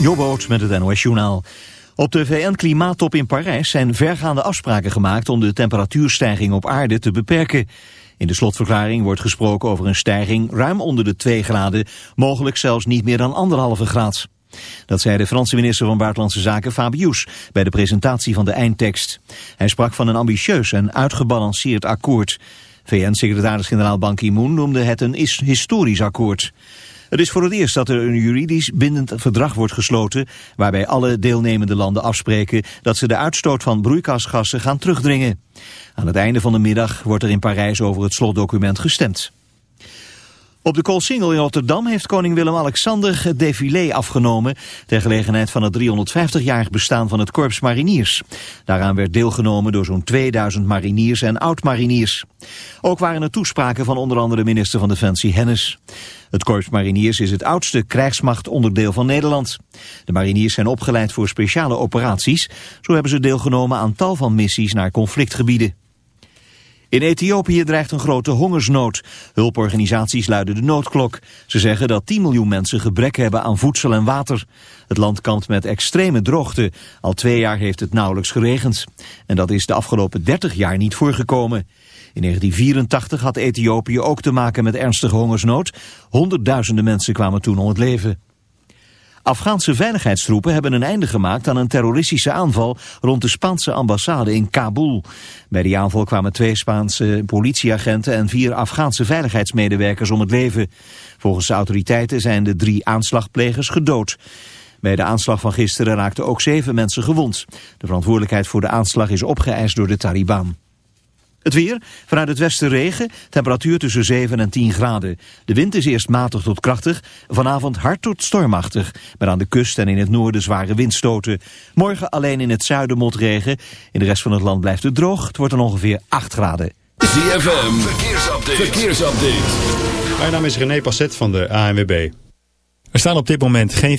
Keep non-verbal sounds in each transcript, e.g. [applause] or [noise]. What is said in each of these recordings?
Jobboot met het NOS Journaal. Op de VN-klimaattop in Parijs zijn vergaande afspraken gemaakt om de temperatuurstijging op aarde te beperken. In de slotverklaring wordt gesproken over een stijging ruim onder de 2 graden, mogelijk zelfs niet meer dan anderhalve graad. Dat zei de Franse minister van Buitenlandse Zaken Fabius bij de presentatie van de eindtekst. Hij sprak van een ambitieus en uitgebalanceerd akkoord. VN-secretaris-generaal Ban Ki-moon noemde het een historisch akkoord. Het is voor het eerst dat er een juridisch bindend verdrag wordt gesloten... waarbij alle deelnemende landen afspreken dat ze de uitstoot van broeikasgassen gaan terugdringen. Aan het einde van de middag wordt er in Parijs over het slotdocument gestemd. Op de Koolsingel in Rotterdam heeft koning Willem-Alexander het défilé afgenomen... ter gelegenheid van het 350-jarig bestaan van het Korps Mariniers. Daaraan werd deelgenomen door zo'n 2000 mariniers en oud-mariniers. Ook waren er toespraken van onder andere minister van Defensie Hennis. Het Korps Mariniers is het oudste krijgsmachtonderdeel van Nederland. De mariniers zijn opgeleid voor speciale operaties. Zo hebben ze deelgenomen aan tal van missies naar conflictgebieden. In Ethiopië dreigt een grote hongersnood. Hulporganisaties luiden de noodklok. Ze zeggen dat 10 miljoen mensen gebrek hebben aan voedsel en water. Het land kampt met extreme droogte. Al twee jaar heeft het nauwelijks geregend. En dat is de afgelopen 30 jaar niet voorgekomen. In 1984 had Ethiopië ook te maken met ernstige hongersnood. Honderdduizenden mensen kwamen toen om het leven. Afghaanse veiligheidstroepen hebben een einde gemaakt aan een terroristische aanval rond de Spaanse ambassade in Kabul. Bij die aanval kwamen twee Spaanse politieagenten en vier Afghaanse veiligheidsmedewerkers om het leven. Volgens de autoriteiten zijn de drie aanslagplegers gedood. Bij de aanslag van gisteren raakten ook zeven mensen gewond. De verantwoordelijkheid voor de aanslag is opgeëist door de Taliban. Het weer, vanuit het westen regen, temperatuur tussen 7 en 10 graden. De wind is eerst matig tot krachtig, vanavond hard tot stormachtig. Maar aan de kust en in het noorden zware windstoten. Morgen alleen in het zuiden motregen. In de rest van het land blijft het droog. Het wordt dan ongeveer 8 graden. ZFM, verkeersupdate. verkeersupdate. Mijn naam is René Passet van de ANWB. Er staan op dit moment geen...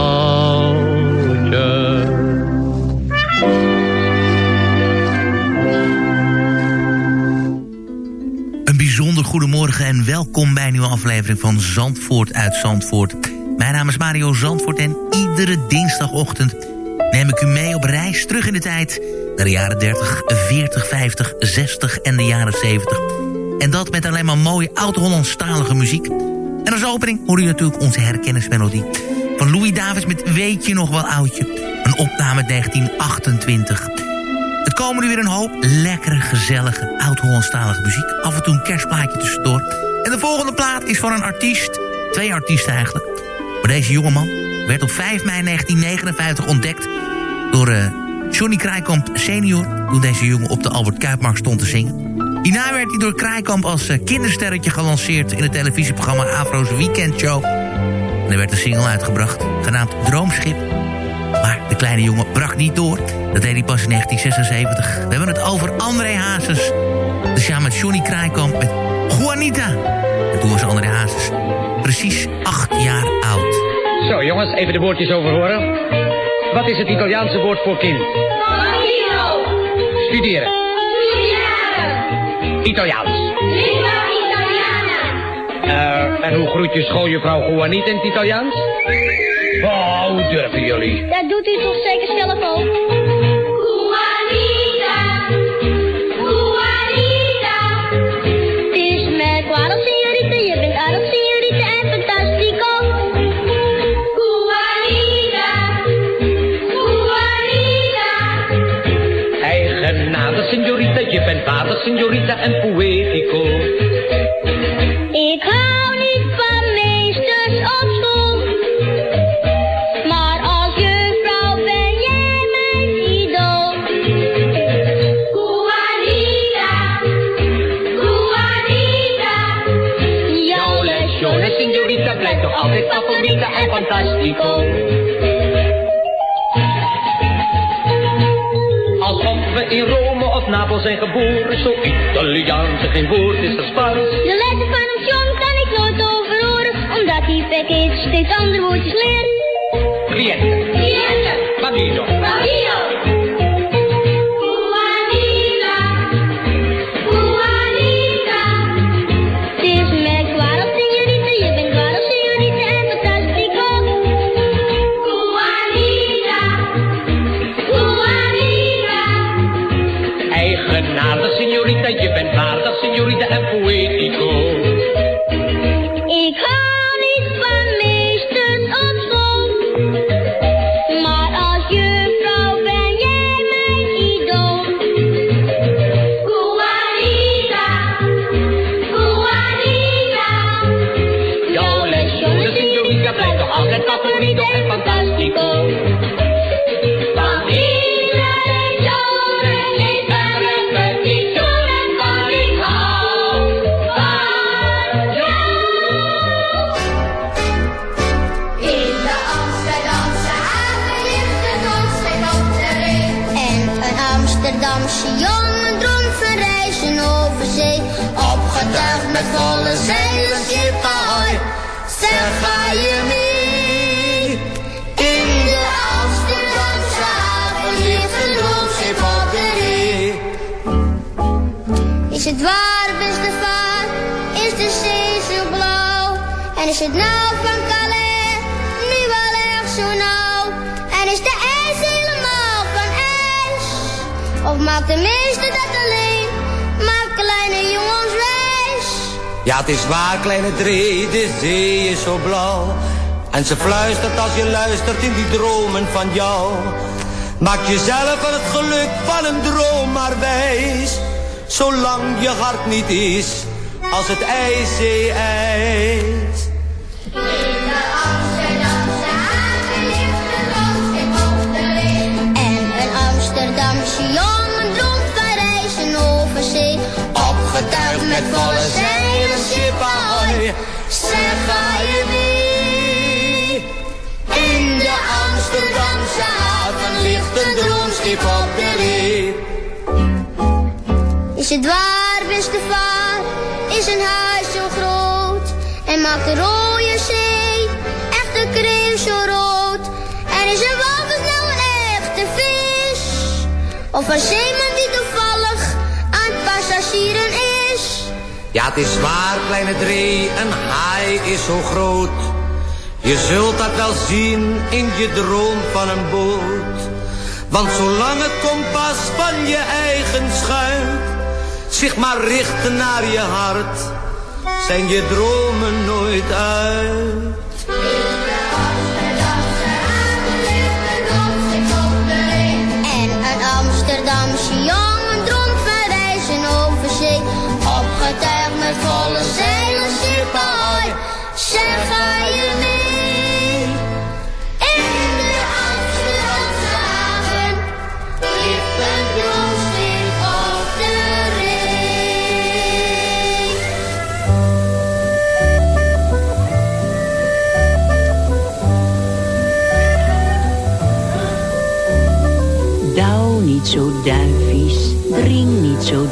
Goedemorgen en welkom bij een nieuwe aflevering van Zandvoort uit Zandvoort. Mijn naam is Mario Zandvoort en iedere dinsdagochtend neem ik u mee op reis terug in de tijd... naar de jaren 30, 40, 50, 60 en de jaren 70. En dat met alleen maar mooie oud-Hollandstalige muziek. En als opening hoor u natuurlijk onze herkennismelodie... van Louis Davids met Weet je nog wel oudje? Een opname uit 1928... Het komen nu weer een hoop lekkere, gezellige, oud-Hollandstalige muziek. Af en toe een kerstplaatje tussendoor. En de volgende plaat is van een artiest. Twee artiesten eigenlijk. Maar deze jongeman werd op 5 mei 1959 ontdekt... door eh, Johnny Krijkamp senior... toen deze jongen op de Albert Kuipmarkt stond te zingen. Hierna werd hij door Krijkamp als eh, kindersterretje gelanceerd... in het televisieprogramma Afro's Weekend Show. En er werd een single uitgebracht, genaamd Droomschip... Maar de kleine jongen brak niet door. Dat deed hij pas in 1976. We hebben het over André Hazes. Dus ja, met Johnny Kraaikamp met Juanita. En toen was André Hazes precies acht jaar oud. Zo jongens, even de woordjes overhoren. Wat is het Italiaanse woord voor kind? Studeren. Italiaans. Eh, en hoe groet je schooljuffrouw Juanita in het Italiaans? Oh, hoe durven jullie? Dat doet u toch zeker zelf ook? en poëtico. Ik hou niet van meesters op school. Maar als juffrouw ben jij mijn idool. Guarita, Guarita. Jouw lesjone, signorita, blijft toch altijd favorieta en fantastico. Alsof we in Rome Napels zijn geboren, zo Italiaans en geen woord is er Spaans. De lessen van een John kan ik nooit overhoren, omdat die package steeds andere woordjes leert. Cliënte, Cliënte, bambino, bambino. Signorita, blijft toch altijd favorito is het nou van Calais nu wel erg zo nauw? En is de ijs helemaal van ijs? Of maakt de meeste dat alleen? Maakt kleine jongens wijs? Ja, het is waar, kleine Dree, de zee is zo blauw. En ze fluistert als je luistert in die dromen van jou. Maak jezelf van het geluk van een droom maar wijs. Zolang je hart niet is als het ijzee ijs. Haven ligt een droomschip op de. Is het waar, beste vaar? Is een huis zo groot? En maakt de rode zee echt de kreeuw zo rood? En is een walvis nou een echte vis? Of een zeeman die toevallig aan passagieren is? Ja, het is waar, kleine Dree, een haai is zo groot. Je zult dat wel zien in je droom van een boot. Want zolang het kompas van je eigen schuit zich maar richt naar je hart, zijn je dromen nooit uit. Zo.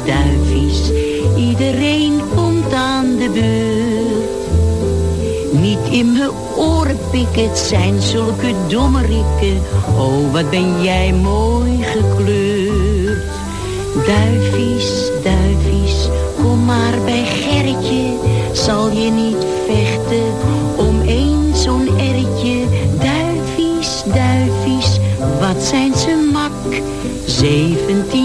Iedereen komt aan de beurt. Niet in mijn oren pikken, het zijn zulke dommerikken. Oh, wat ben jij mooi gekleurd. Duivies, duivies, kom maar bij Gerritje. Zal je niet vechten om één zo'n erretje? Duivies, duivies, wat zijn ze mak? Zeventien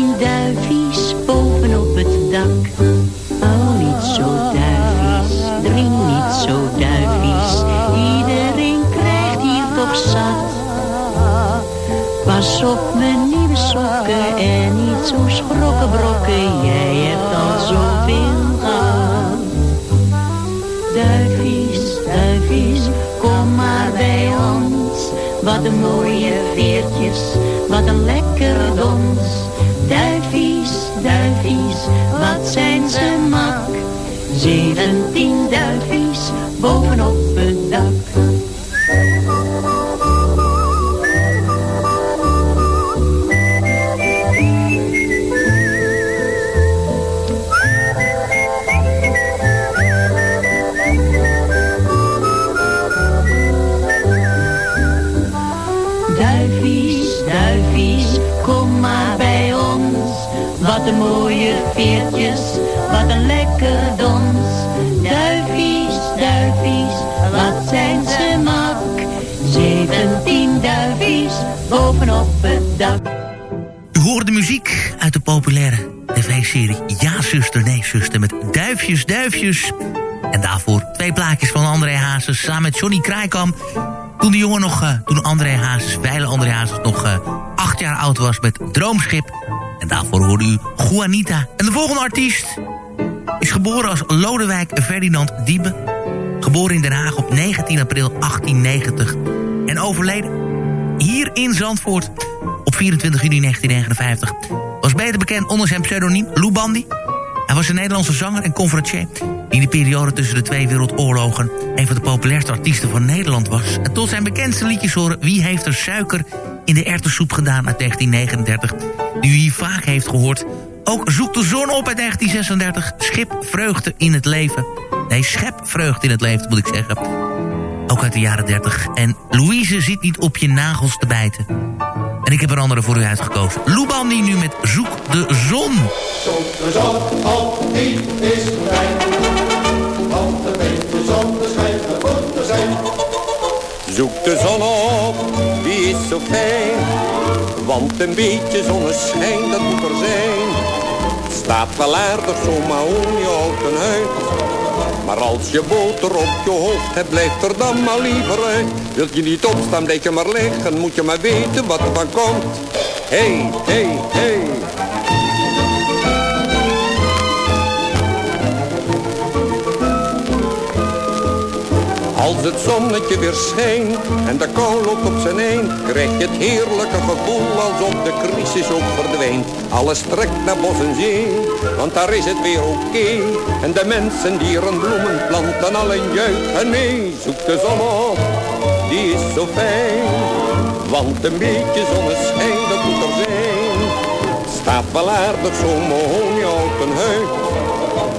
Wat een mooie veertjes, wat een lekker dons. Duivies, duivies, wat zijn ze mak. Zeventien duifjes bovenop het dak. Veertjes, wat een lekker dons. Duifies, duifies, wat zijn ze mak. Zeventien duifies, bovenop het dak. U hoort de muziek uit de populaire tv-serie Ja zuster, nee zuster met Duifjes, Duifjes. En daarvoor twee plaatjes van André Hazes samen met Johnny Kraaikamp. Toen de jongen nog, eh, toen André Hazes, wijle André Hazes nog eh, acht jaar oud was met Droomschip. En daarvoor hoorde u Juanita. En de volgende artiest is geboren als Lodewijk Ferdinand Diebe. Geboren in Den Haag op 19 april 1890. En overleden hier in Zandvoort op 24 juni 1959. Was beter bekend onder zijn pseudoniem Lou Bandy. Hij was een Nederlandse zanger en conferencier... die in de periode tussen de twee wereldoorlogen... een van de populairste artiesten van Nederland was. En tot zijn bekendste liedjes horen... Wie heeft er suiker in de erwtensoep gedaan uit 1939... die u hier vaak heeft gehoord. Ook Zoek de zon op uit 1936. Schip vreugde in het leven. Nee, schep vreugde in het leven, moet ik zeggen. Ook uit de jaren 30. En Louise zit niet op je nagels te bijten. En ik heb een andere voor u uitgekozen. Die nu met Zoek de zon. Zoek de zon op, die is fijn. Want een beetje zonneschijn, dat moet er zijn. Zoek de zon op, die is zo fijn. Want een beetje zonneschijn, dat moet er zijn. Staat wel aardig zo, maar om je houten huid. Maar als je boter op je hoofd hebt, blijft er dan maar liever uit. Wilt je niet opstaan, blijf je maar liggen, moet je maar weten wat er van komt. Hey, hey, hey. Als het zonnetje weer schijnt en de kou loopt op zijn eind, krijg je het heerlijke gevoel alsof de crisis ook verdwijnt. Alles trekt naar bos en zee, want daar is het weer oké. En de mensen, dieren, bloemen, planten, allen juichen mee. Zoek de zon op, die is zo fijn, want een beetje zonneschijn, dat moet er zijn. Staat wel aardig zo'n mahoniehouten huid.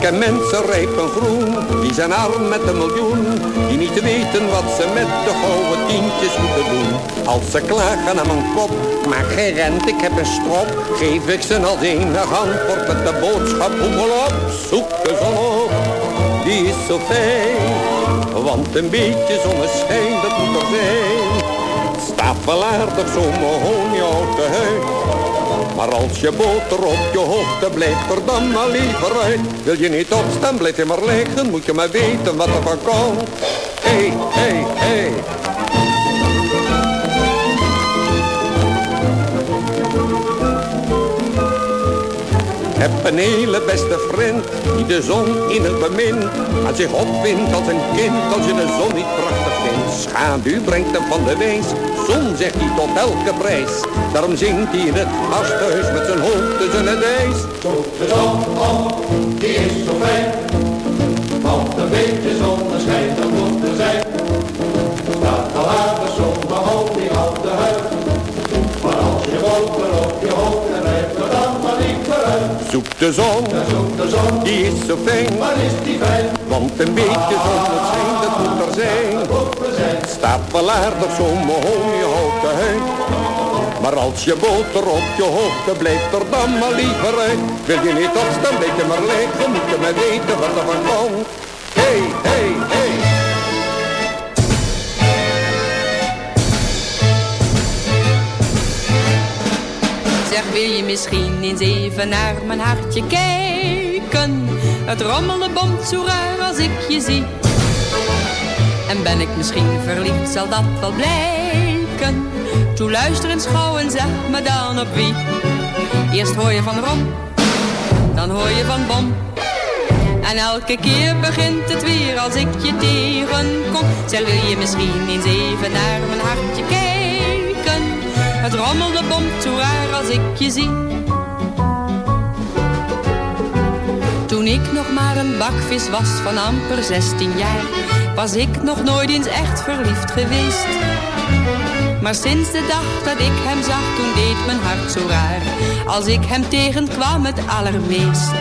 Ken mensen rijp en groen, die zijn arm met een miljoen. Die niet weten wat ze met de gouden tientjes moeten doen. Als ze klagen aan mijn kop, maak geen rent, ik heb een strop. Geef ik ze als enig antwoord met de boodschap, hoepel op. Zoek de zon op, die is zo fijn. Want een beetje zonneschijn, dat moet er zijn. Staat wel aardig zo'n mahoniehouten huid. Maar als je boter op je hoofd blijft er dan maar liever uit. Wil je niet opstaan, blijf je maar liggen, moet je maar weten wat er van komt. Hey, hey, hey. Heb een hele beste vriend die de zon in het bemin aan zich opwindt als een kind als je de zon niet prachtig vindt. Schaduw brengt hem van de wees, zon zegt hij tot elke prijs. Daarom zingt hij in het gasthuis met zijn hoofd tussen het ijs. Zoek de zon op, die is zo fijn. Want een beetje zonneschijn, dat moet er zijn. Staat al aardig zo'n mahoniehouten huid. Maar als je boter op je hoofd hebt, blijft er dan maar niet vooruit. Zoek de zon, Ja, zoek de zon, die is zo fijn. maar is die fijn? Want een beetje zonneschijn, dat moet er zijn. Er zijn. Staat wel aardig zo'n mahoniehouten huid. Maar als je boter op je hoofd blijft er dan maar liever uit. Wil je niet opstaan, blijf je maar liggen, moet je maar weten wat er van komt. Hey, hey, hey. Zeg, wil je misschien eens even naar mijn hartje kijken? Het rommelen bomt zo raar als ik je zie. En ben ik misschien verliefd, zal dat wel blijken. Toe luister eens gauw en zeg me dan op wie. Eerst hoor je van Rom, dan hoor je van bom. En elke keer begint het weer als ik je tegenkom. Zeg, wil je misschien eens even naar mijn hartje kijken? Het rommelde bomt zo raar als ik je zie. Ik nog maar een bakvis was van amper 16 jaar, was ik nog nooit eens echt verliefd geweest. Maar sinds de dag dat ik hem zag, toen deed mijn hart zo raar. Als ik hem tegenkwam het allermeest.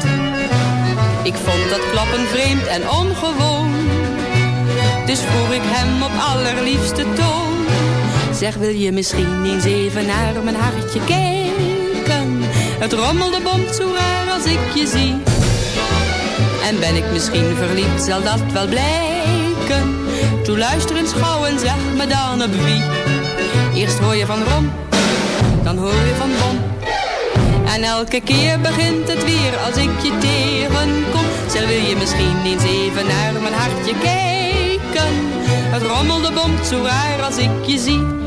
Ik vond dat klappen vreemd en ongewoon. Dus vroeg ik hem op allerliefste toon. Zeg, wil je misschien eens even naar mijn hartje kijken? Het rommelde bond zo raar als ik je zie. En ben ik misschien verliefd, zal dat wel blijken. Toe luister gauw en zeg me dan op wie. Eerst hoor je van Rom, dan hoor je van Bom. En elke keer begint het weer als ik je tegenkom. Zeg, wil je misschien eens even naar mijn hartje kijken? Het rommelde bomt zo raar als ik je zie.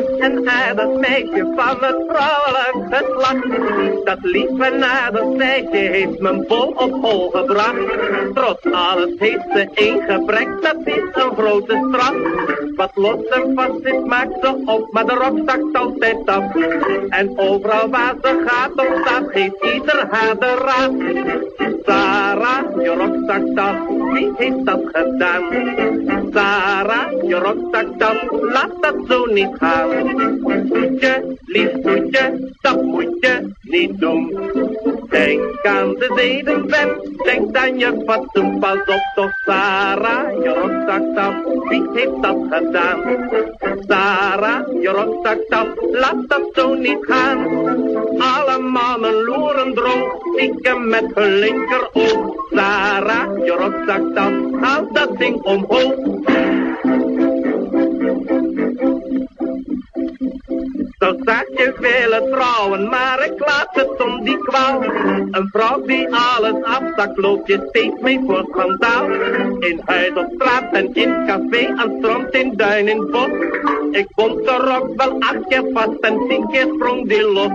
Ken een aardig meisje van het vrouwelijk geslacht. Dat lief en aardig meisje heeft mijn bol op hol gebracht. Trots alles heeft ze één gebrek, dat is een grote straf. Wat los en vast is, maakt ze op, maar de rok zakt altijd af. En overal waar ze gaat of staat, geeft ieder haar de raad. Sarah, je rok zakt af, wie heeft dat gedaan? Sarah, je rok zakt af, laat dat zo niet gaan. Toetje, lief toetje, dat moet je niet doen. Denk aan de zedenwet, denk aan je fatsoen, pas op toch Sarah, je rok zakt af, wie heeft dat gedaan? Sarah, je rok zakt af, laat dat zo niet gaan. Alle mannen loeren droog, stiekem met hun linkeroog. Sarah, je rok zakt af, haal dat ding omhoog. Zo zag je vele vrouwen, maar ik laat het om die kwaal. Een vrouw die alles afzakt, loopt je steeds mee voor schandaal. In huis op straat en in café, aan strand, in duin, in bos. Ik bond de rok wel acht keer vast en tien keer sprong die los.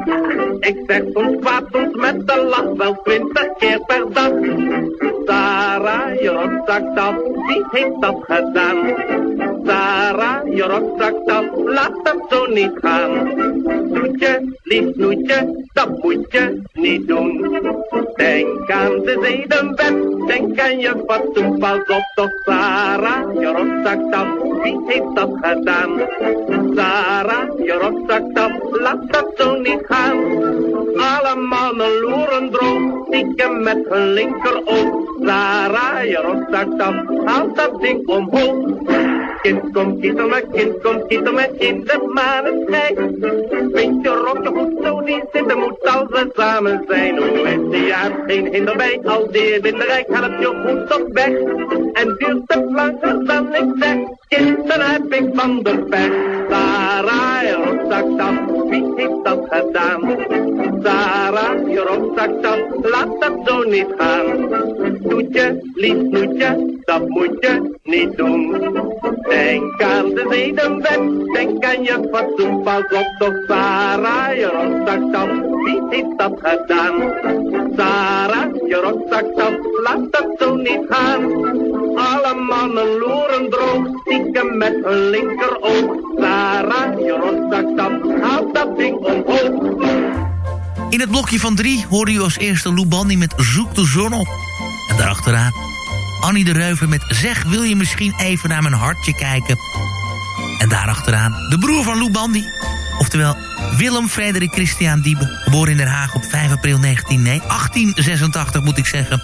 Ik zeg soms kwaad, soms met de lach, wel twintig keer per dag. Sarah, je zakt af, wie heeft dat gedaan? Sarah, je rok zakt af, laat dat zo niet gaan. Snoetje, lief snoetje, dat moet je niet doen. Denk aan de zedenwet, denk aan je fatsoen, pas op toch Sarah, je rok zakt af, wie heeft dat gedaan? Sarah, je rok zakt af, laat dat zo niet gaan. Alle mannen loeren droog, stiekem met hun linkeroog. Sarah, je rok zakt af, haal dat ding omhoog. Kind komt kietel met kind komt kietel met in de maneschijn. Vind je rokje goed zo niet zitten, moet als we samen zijn. Hoe de jaar geen hinder al die winderijk helpt je goed op weg. En duurt het langer dan ik zeg, kind dan heb ik van de pech. Rok zakt af, wie heeft dat gedaan? Sarah, je af, laat dat zo niet gaan. Toetje, lief snoetje, dat moet je niet doen. Denk aan de zedenwet, denk aan je fatsoen, pas op toch Sarah, je af, wie heeft dat gedaan? Sarah, je af, laat dat zo niet gaan. Alle mannen loeren droog, stiekem met hun linkeroog. Sarah, je af, haal dat ding omhoog. In het blokje van drie hoorde u als eerste Lou Bandy met Zoek de zon op. En daarachteraan Annie de Reuver met Zeg wil je misschien even naar mijn hartje kijken. En daarachteraan de broer van Lou Bandy. Oftewel Willem Frederik Christian Diebe. Geboren in Den Haag op 5 april 19, nee, 1886 moet ik zeggen.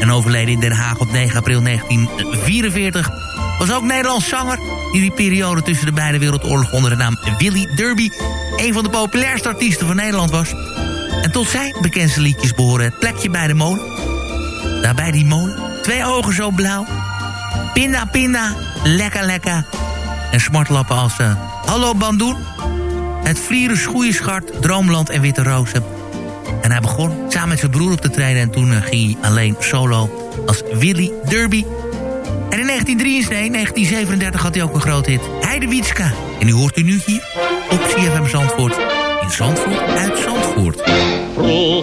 En overleden in Den Haag op 9 april 1944. Was ook Nederlands zanger. Die die periode tussen de beide wereldoorlogen onder de naam Willy Derby... een van de populairste artiesten van Nederland was. En tot zijn bekendste liedjes behoren het plekje bij de molen. Daarbij die molen. Twee ogen zo blauw. Pinda, pinda. Lekker, lekker. En smartlappen als... eh, Hallo Bandoen. Het Vlieren, Schoeienschart, Droomland en Witte Rozen. En hij begon samen met zijn broer op te treden... en toen eh, ging hij alleen solo als Willy Derby. En in 1933, nee, 1937 had hij ook een groot hit. Heidewietska. En die hoort u nu hier op CFM Zandvoort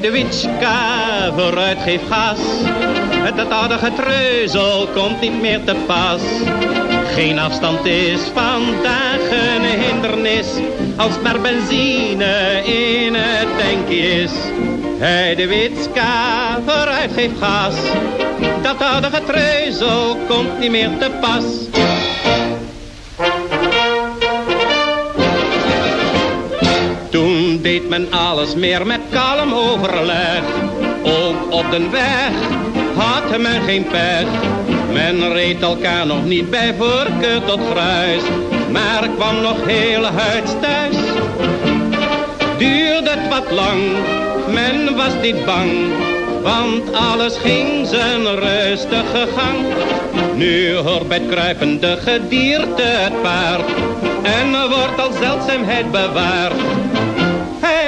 De witska, vooruit geef gas. Dat oude getreuzel komt niet meer te pas. Geen afstand is vandaag een hindernis. Als maar benzine in het tankje is. Hey, de witska, vooruit geef gas. Dat oude getreuzel komt niet meer te pas. Toen deed men alles meer met overleg. Ook op de weg had men geen pech. Men reed elkaar nog niet bij voorkeur tot gruis. Maar kwam nog heel huids thuis. Duurde het wat lang, men was niet bang. Want alles ging zijn rustige gang. Nu hoort bij het kruipende gedierte het paard. En wordt als zeldzaamheid bewaard.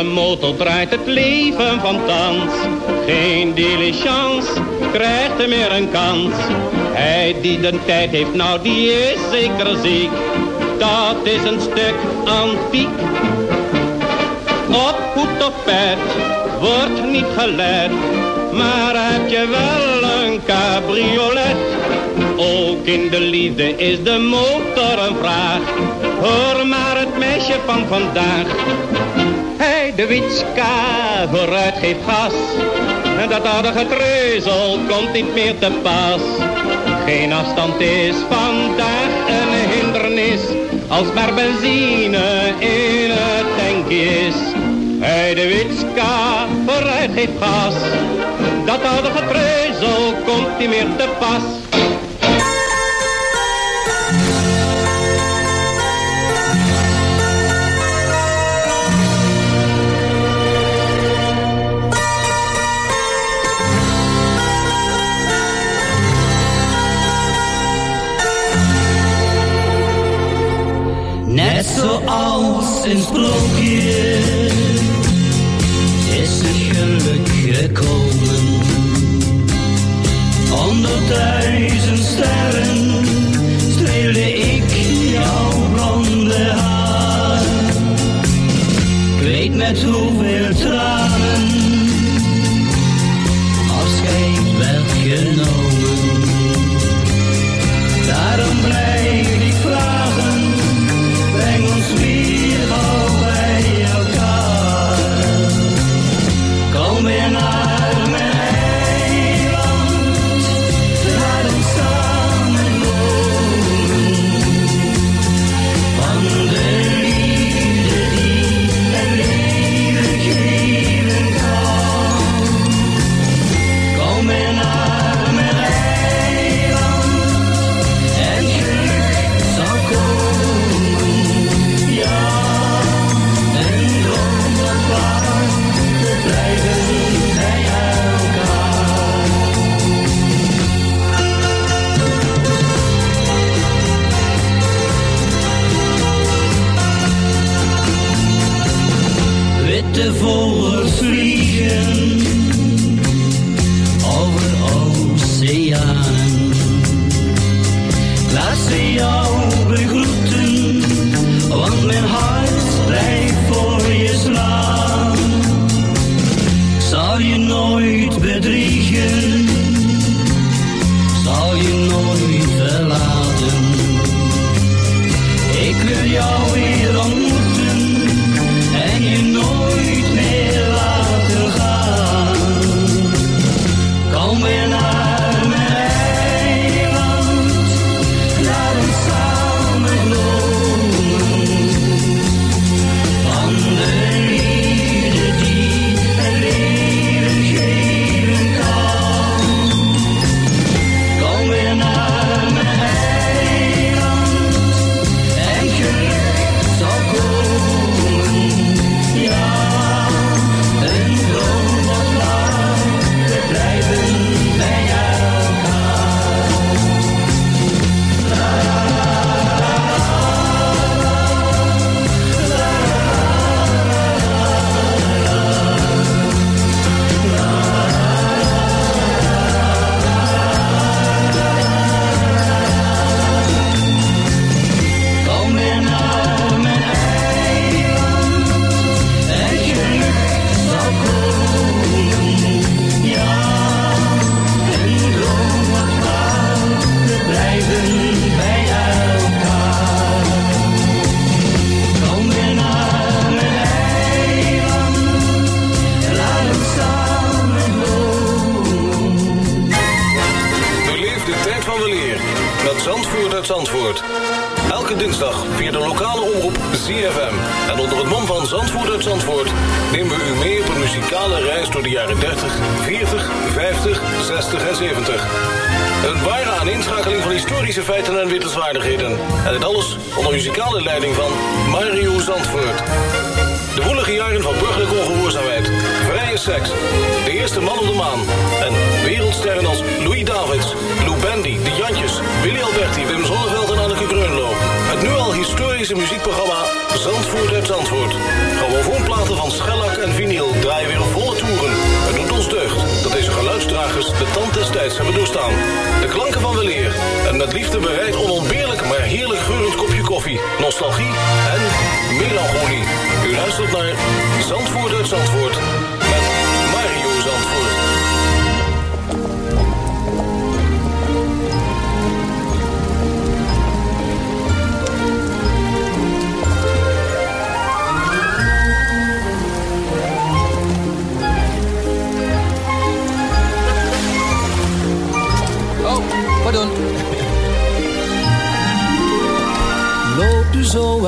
Een motor draait het leven van thans. Geen diligence krijgt er meer een kans. Hij die de tijd heeft, nou die is zeker ziek. Dat is een stuk antiek. Op hoed of pet wordt niet gelet. Maar heb je wel een cabriolet? Ook in de liefde is de motor een vraag. Hoor maar het meisje van vandaag. De witska, vooruit geef gas. En dat oude getreuzel komt niet meer te pas. Geen afstand is vandaag een hindernis. Als maar benzine in het tankje is. Hey, de witska, vooruit geef gas. Dat oude getreuzel komt niet meer te pas. Zoals een sprookje is het geluk gekomen. Onder duizend sterren streelde ik jouw blonde haar. Ik weet met hoeveel tranen afscheid werd genomen.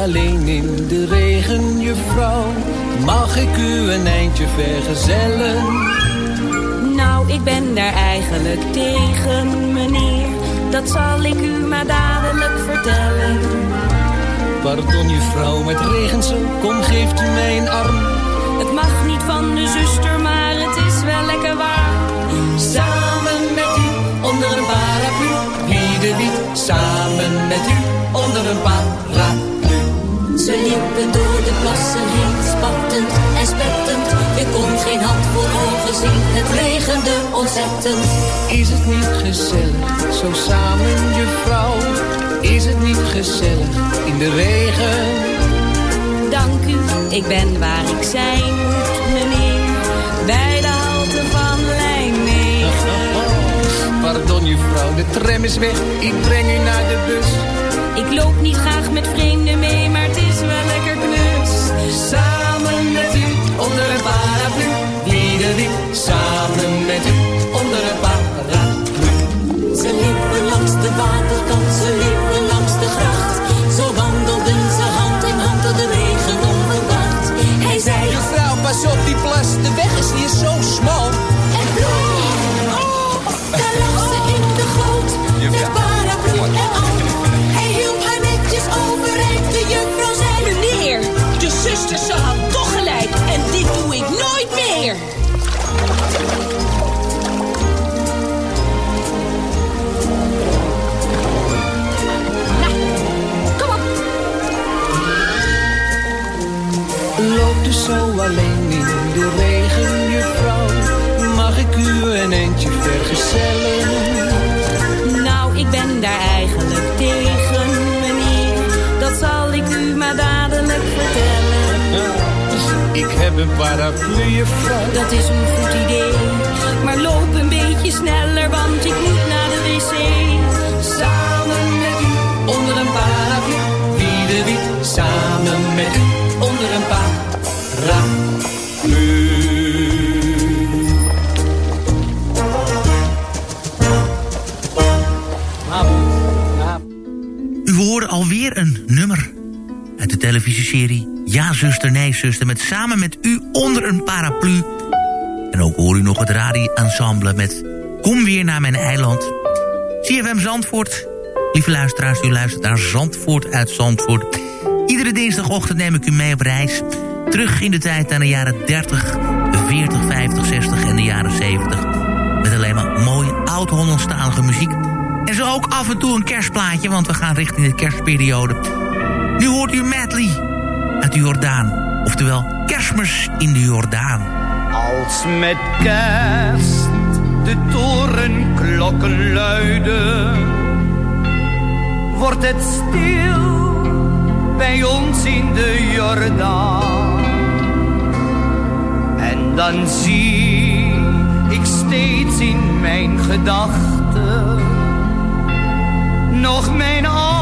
Alleen in de regen, juffrouw? Mag ik u een eindje vergezellen? Nou, ik ben daar eigenlijk tegen, meneer. Dat zal ik u maar dadelijk vertellen. Pardon, juffrouw, met regen zo, kom geeft u mij een arm. Het mag niet van de zuster, maar het is wel lekker waar. Samen met u, onder een paraplu. Wie de wiet, samen met u, onder een paraplu. Ze liepen door de plassen heen, spattend en spettend. Je kon geen hand voor ogen zien, het regende ontzettend. Is het niet gezellig, zo samen, juffrouw? Is het niet gezellig, in de regen? Dank u, ik ben waar ik zijn moet, meneer. Bij de halte van lijn 9. [laughs] Pardon, juffrouw, de tram is weg, ik breng u naar de bus. Ik loop niet graag met vreemden mee, maar het is wel lekker knus. Samen met u, onder een paraplu. Wie de samen met u, onder een paraplu. Ze liepen langs de waterkant, ze liepen langs de gracht. Zo wandelden ze hand in hand door de regen onverwacht. Hij zei, Juffrouw, pas op die plas, de weg is hier zo smal. Ik heb een paraplu, juffrouw. Dat is een goed idee. Maar loop een beetje sneller, want ik moet naar de wc. Samen met u onder een paraplu. Zuster, nee zuster... met samen met u onder een paraplu. En ook hoor u nog het radio-ensemble met Kom weer naar mijn eiland. CFM Zandvoort. Lieve luisteraars, u luistert naar Zandvoort uit Zandvoort. Iedere dinsdagochtend neem ik u mee op reis. Terug in de tijd naar de jaren 30, 40, 50, 60 en de jaren 70. Met alleen maar mooie oud-Hollandstalige muziek. En zo ook af en toe een kerstplaatje, want we gaan richting de kerstperiode. Nu hoort u medley uit de Jordaan. Oftewel kerstmis in de Jordaan. Als met kerst de torenklokken luiden, wordt het stil bij ons in de Jordaan. En dan zie ik steeds in mijn gedachten nog mijn allereerste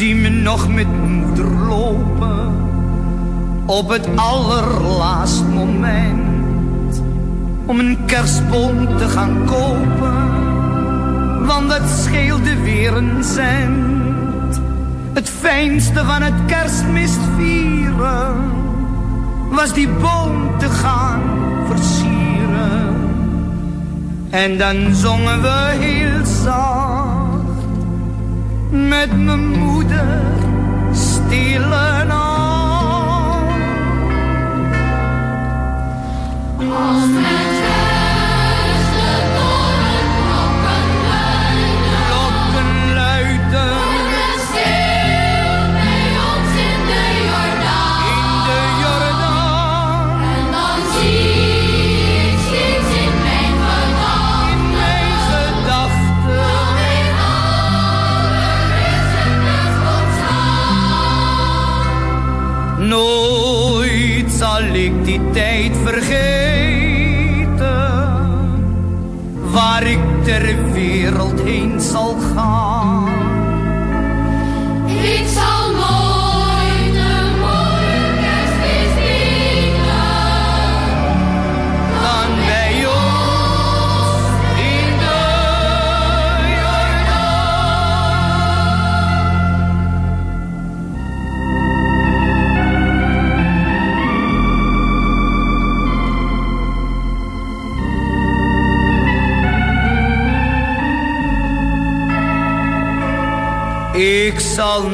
zie me nog met moeder lopen op het allerlaatst moment om een kerstboom te gaan kopen, want dat scheelde weer een cent. Het fijnste van het kerstmis vieren was die boom te gaan versieren. En dan zongen we heel zacht met mijn moeder stille nacht. Als ik die tijd vergeten, waar ik ter wereld heen Ik zal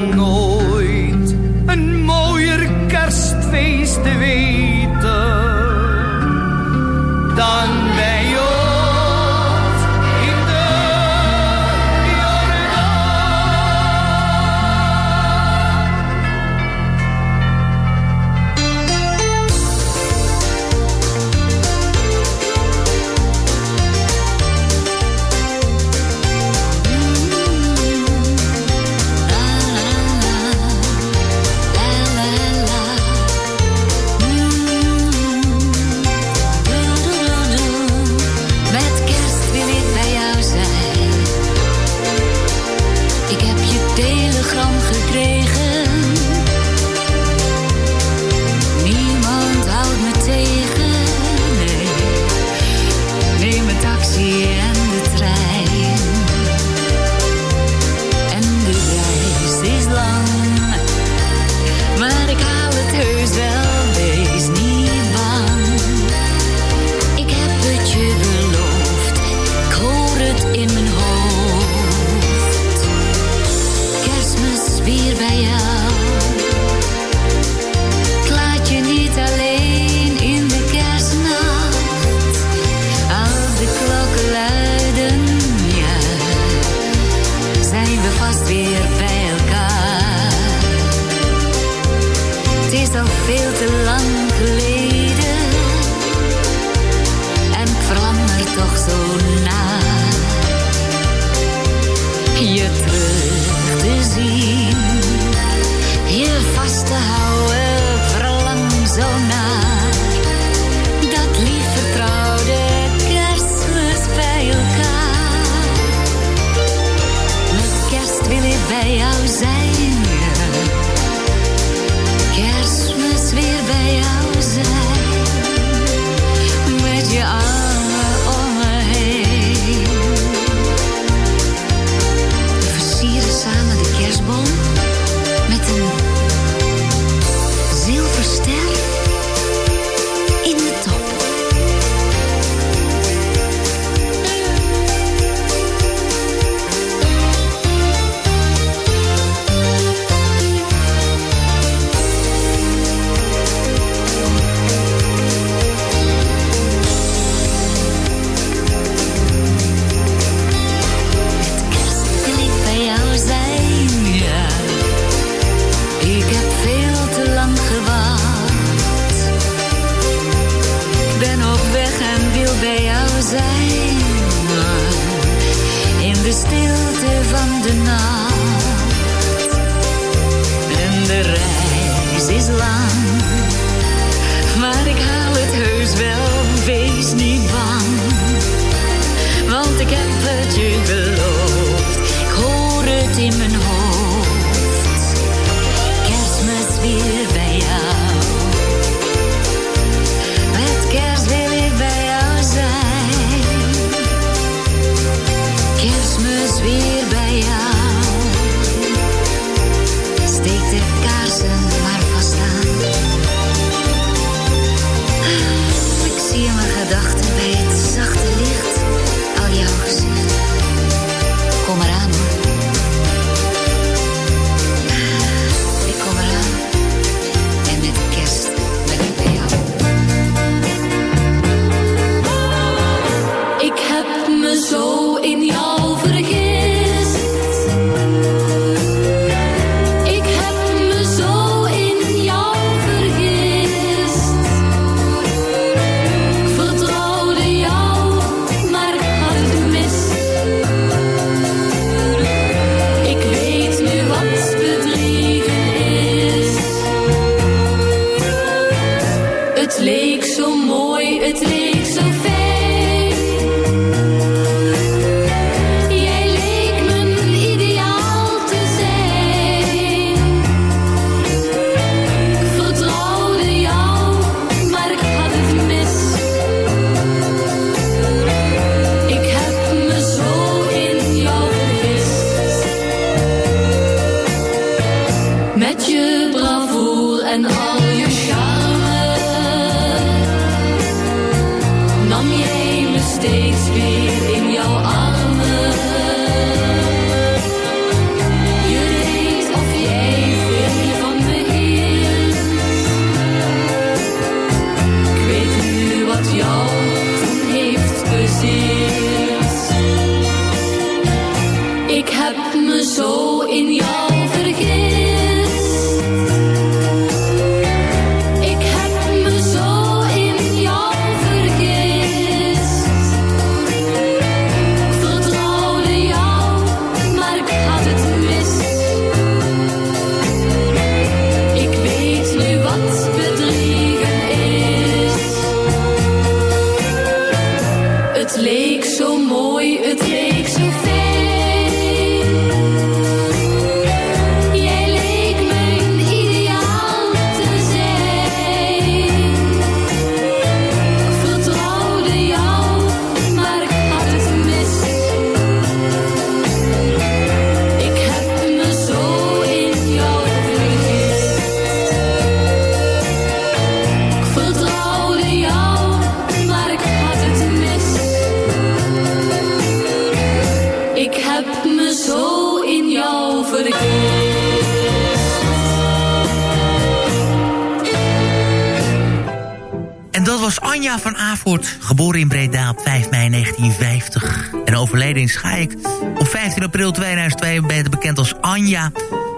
Schaik. Op 15 april 2002 werd bekend als Anja.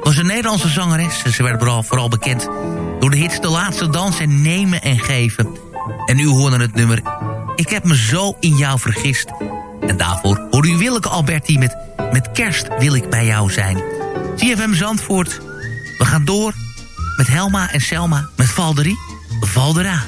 Was een Nederlandse zangeres. Ze werd vooral, vooral bekend door de hits De Laatste Dans en Nemen en Geven. En nu hoorde het nummer Ik heb me zo in jou vergist. En daarvoor hoor u Willeke Alberti met Met kerst wil ik bij jou zijn. CFM Zandvoort. We gaan door met Helma en Selma met Valderie. Valdera.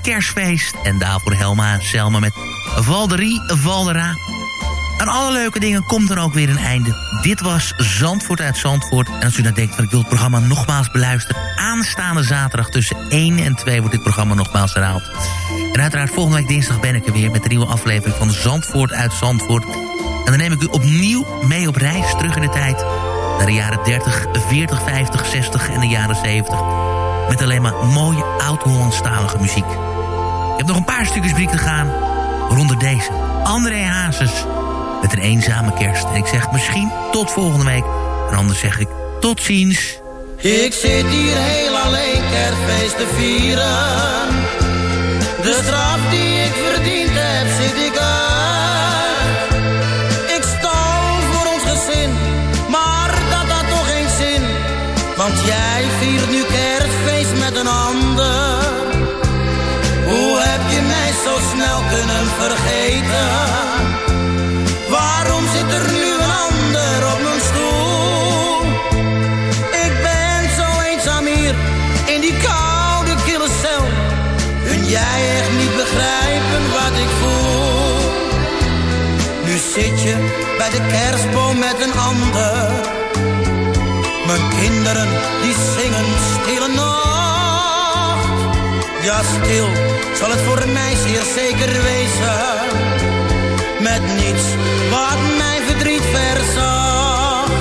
Kerstfeest. En daarvoor Helma en Selma met Valderie Valdera. Aan alle leuke dingen komt er ook weer een einde. Dit was Zandvoort uit Zandvoort. En als u nou denkt van ik wil het programma nogmaals beluisteren... aanstaande zaterdag tussen 1 en 2 wordt dit programma nogmaals herhaald. En uiteraard volgende week dinsdag ben ik er weer... met de nieuwe aflevering van Zandvoort uit Zandvoort. En dan neem ik u opnieuw mee op reis terug in de tijd... naar de jaren 30, 40, 50, 60 en de jaren 70... met alleen maar mooie oud-Hollandstalige muziek. Ik heb nog een paar stukjes muziek te gaan... waaronder deze. André Hazes met een eenzame kerst. En ik zeg misschien tot volgende week. En anders zeg ik tot ziens. Ik zit hier heel alleen kerstfeest te vieren. De straf die ik verdiend heb, zit ik uit. Ik stal voor ons gezin, maar dat had toch geen zin. Want jij Waarom zit er nu een ander op mijn stoel? Ik ben zo eenzaam hier in die koude kille cel. Kun jij echt niet begrijpen wat ik voel? Nu zit je bij de kerstboom met een ander. Mijn kinderen die zingen stille nacht. Ja, stil zal het voor mij zeer zeker wezen met niets wat mijn verdriet verzacht.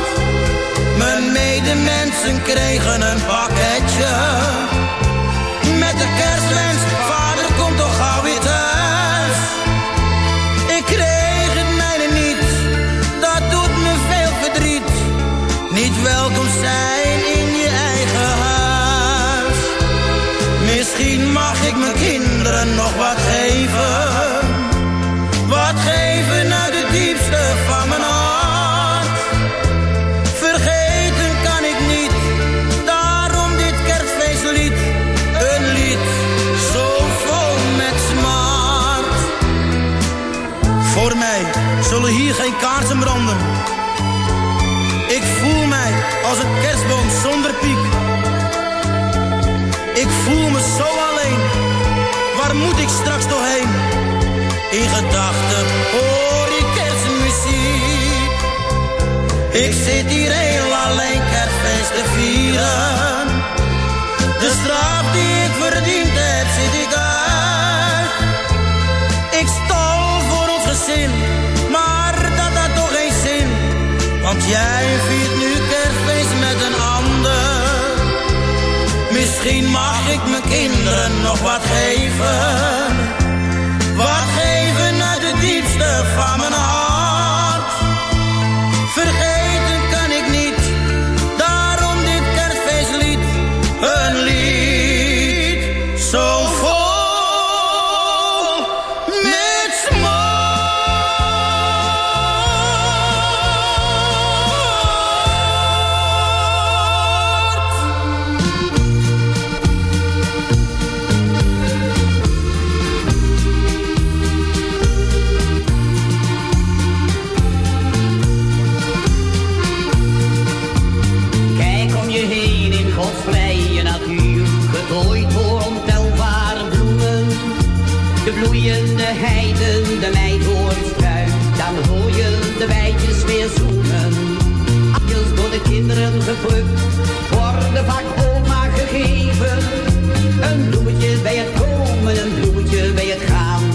Mijn medemensen kregen een pakketje met de kerstwens, vader komt toch gauw weer thuis. Ik kreeg het mijne niet, dat doet me veel verdriet. Niet welkom zijn nog wat geven. Gedachten hoor ik kerstmuziek. Ik zit hier heel alleen kerstfeest te vieren. De straf die ik verdiend heb, zit ik uit. Ik stal voor ons gezin, maar dat had toch geen zin. Want jij viert nu kerstfeest met een ander. Misschien mag ik mijn kinderen nog wat geven. De bloeiende heiden, de meidoornstruik, dan hoor je de weidjes weer zoenen. Appels door de kinderen geplukt, worden vaak oma geven. Een bloemetje bij het komen, een bloemetje bij het gaan.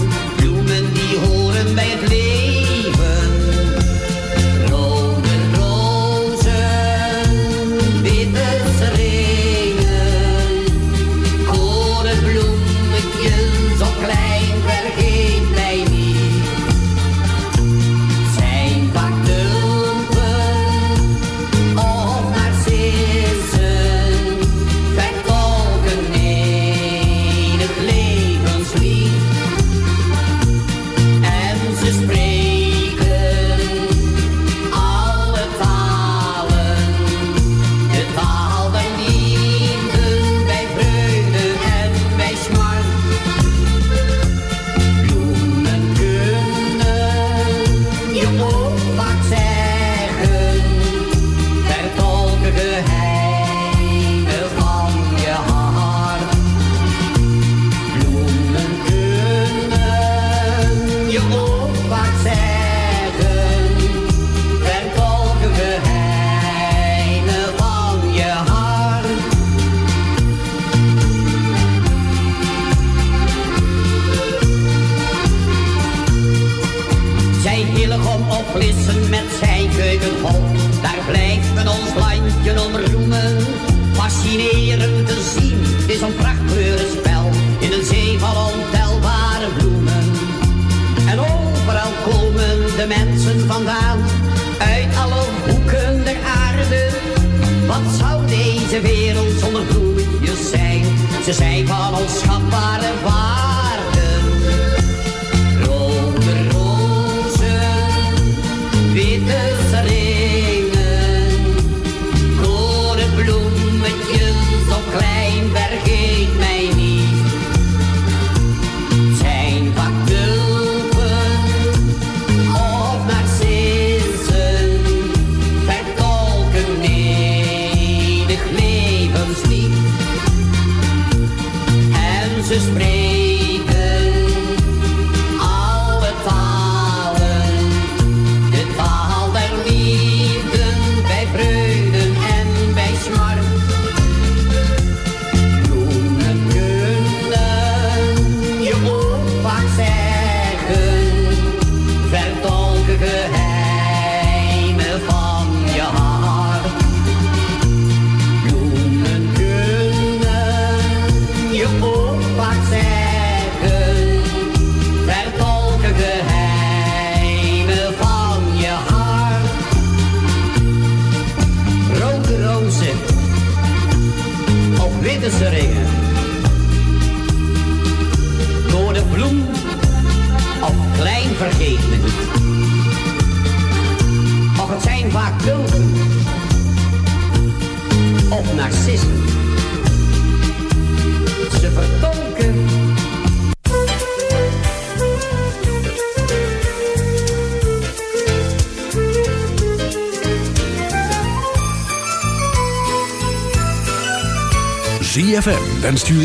Ze zijn van onschatbare